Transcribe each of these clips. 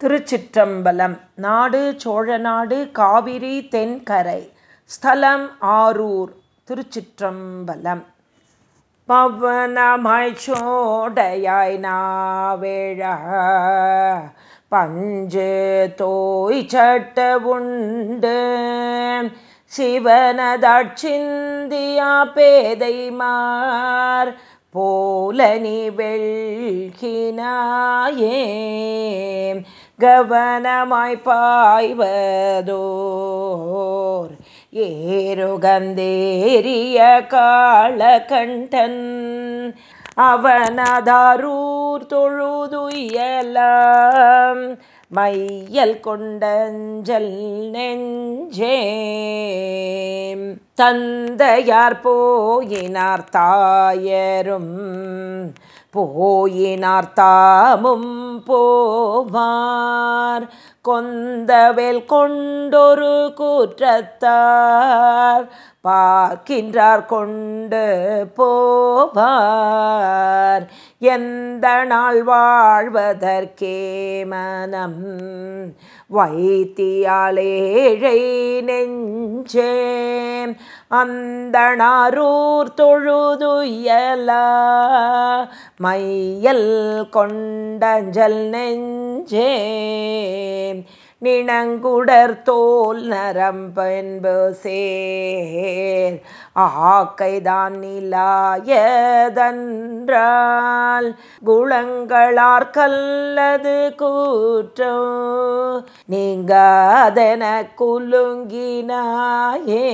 திருச்சிற்றம்பலம். நாடு சோழநாடு காவிரி தென்கரை ஸ்தலம் ஆரூர் திருச்சிற்றம்பலம். பவனமாய் சோடையாய் நாவேழ. பஞ்சு தோய் சட்ட உண்டு. சிவனதாட்சிந்தியா பேதைமார். போலனி வெள்கினாயே. கவனமாய் பாய்வதோர். ஏருகந்தேரிய காளகண்டன் அவனதாரூர் தொழுதுயலாம். மையல் கொண்டஞ்சல் நெஞ்சே தந்தையார் போயினார் தாயரும். போயினார் தாமும் போவார். கொந்தவேல் கொண்டொரு கூற்றத்தார் பார்க்கின்றார் கொண்டு போவார். எந்த நாள் வாழ்வதற்கே மனம் வைத்தியாலேழை நெஞ்சே அந்த நாரூர் தொழுதுயலா மையல் கொண்டஞ்சல் நெஞ்ச நெஞ்சே. தோல் நரம்பென்பு சேர். ஆக்கைதான் நிலாயதன்றால் குளங்களார் கல்லது கூற்றோ. நீங்காதன குலுங்கினாயே.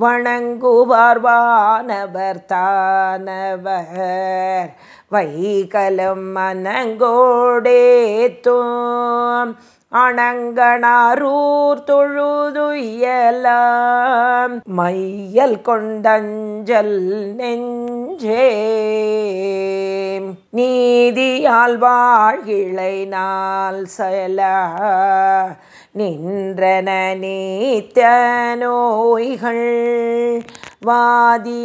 வணங்குவார்வானவர் தானவர். வைகலம் மனங்கோடேத்தும் அணங்கனாரூர் தொழுதுயலாம். மையல் கொண்டஞ்சல் நெஞ்சே நீதியால் வாழ்கிளை நாள் செல. நின்றன நீத்த நோய்கள் வாதியாதலால்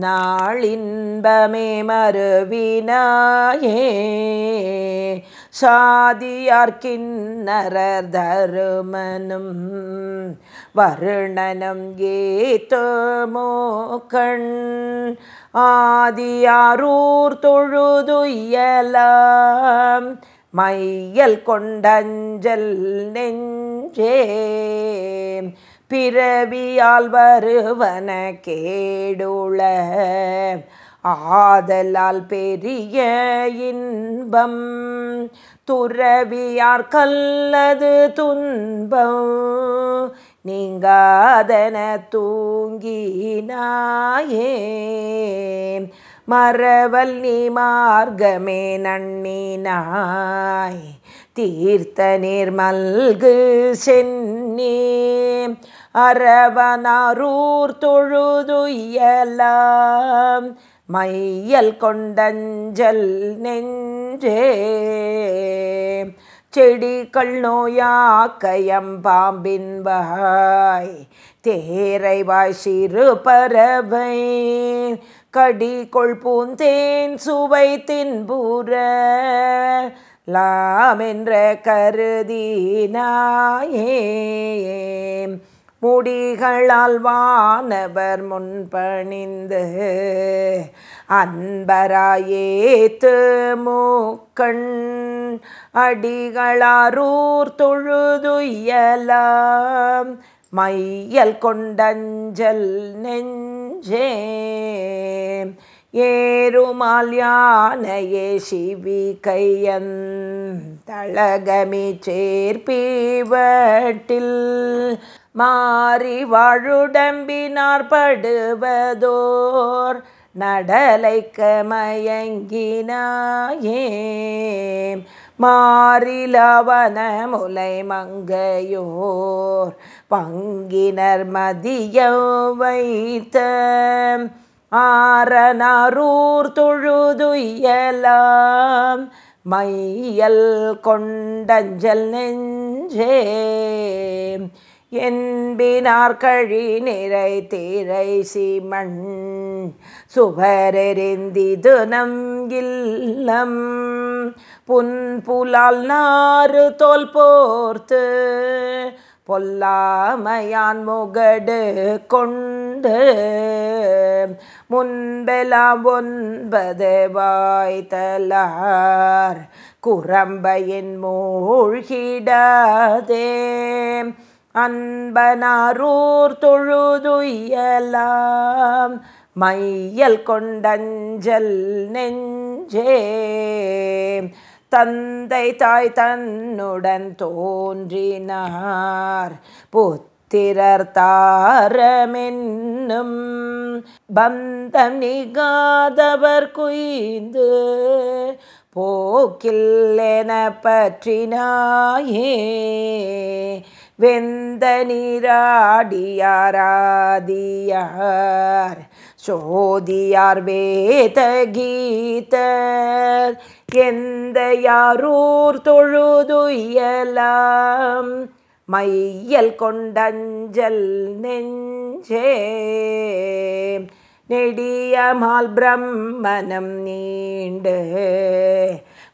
நாளின்பமே மறுவினாயே. சாதியார்கின்னரர் தருமனும் வருணனம் ஏத்தமோ கண் ஆதியாரூர் தொழுதுயலாம் மையல் கொண்டஞ்சல் நெஞ்சே. பிறவியால் வருவன கேடுள ஆதலால் பெரிய இன்பம். துறவியார் கல்லது துன்பம். நீங்காதன தூங்கினாயே. மரவல் நீ மார்க்கமே நன்னினாய் தீர்த்த நீர்மல்கு சென்னே. அரவனாரூர் தொழுதுயலாம் மையல் கொண்டஞ்சல் நெஞ்சே செடிகள் நோயாக்கயம் பாம்பின் வாய் தேரைவாய் சிறு பறவை கடி கொள் பூந்தேன் சுவை தின்புற லாமென்ற கருதினாயே முடிகளால் வானவர் முன்பணிந்து அன்பராயேத்து மூக்கண் அடிகளாரூர் தொழுதுயலாம். மையல் கொண்டஞ்சல் நெஞ்சே ஏறுமால் யானையே சிவி கையன் தளகமி சேர்ப்பீவட்டில் மாறி வாழுடம்பினார் படுவதோர் நடலைக்க மயங்கினாயே மாறிலவன முலை மங்கையோர் பங்கினர் மதியம் வைத்த ஆரனாரூர் தொழுதுயலாம். மையல் கொண்டஞ்சல் நெஞ்சே என்பினார் கழி நிறை தீரை சிமண் சுவரெறிந்திது நம் இல்லம். புன்புலால் நாறு தோல் போர்த்து பொல்லாமையான் முகடு கொண்டு முன்பெலாம் ஒன்பது வாய்த்தலார். குரம்பையின் மூழ்கிடாதே. அன்பனாரூர் தொழுதுயலாம். மையல் கொண்டஞ்சல் நெஞ்சே. தந்தை தாய் தன்னுடன் தோன்றினார். புத்திரர் தாரமென்னும் பந்தம் நிகாதவர் குய்ந்து போக்கில் என பற்றினாயே. வெந்த நீராடியாராதியார். சோதியார் வேத கீதர் எந்த யாரூர் தொழுதுயலாம் மையல் கொண்டஞ்சல் நெஞ்சே. நெடியமால் பிரம்மனம் நீண்டு.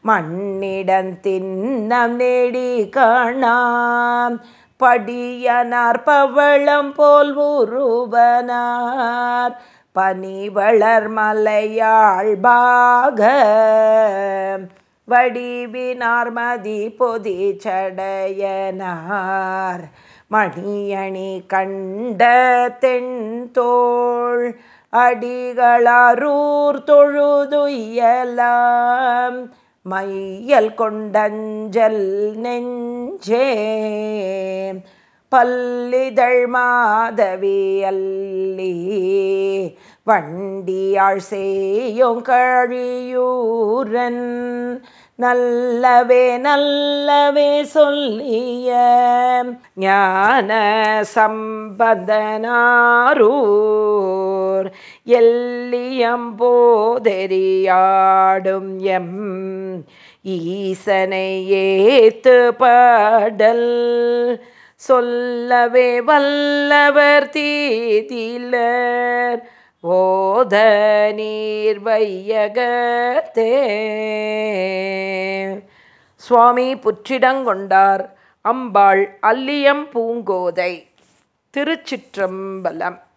மண்ணிடம் தின்னம் நெடி காணாம் படியனார் பவளம் போல் உருவனார். பனிவளர் மலையாழ்பாக வடிவினார் மதி பொதி சடையனார். மணியணி கண்ட தென்தோள் அடிகளாரூர் தொழுதுயலாம். மையல் கொண்டஞ்சல் நெஞ்சே பல்லிதழ் மாதவி அல்லி வண்டியாள் செய்யும் கழியூரன் நல்லவே நல்லவே சொல்லிய ஞான சம்பந்தனாரூர் எல்லியம்போதெறியாடும் எம் ஈசனை ஏத்து பாடல். சொல்லவே வல்லவர் தீதிலர் ஓத நீர் வையகத்தே. சுவாமி புற்றிடங்கொண்டார் அம்பாள் அல்லியம் பூங்கோதை திருச்சிற்றம்பலம்.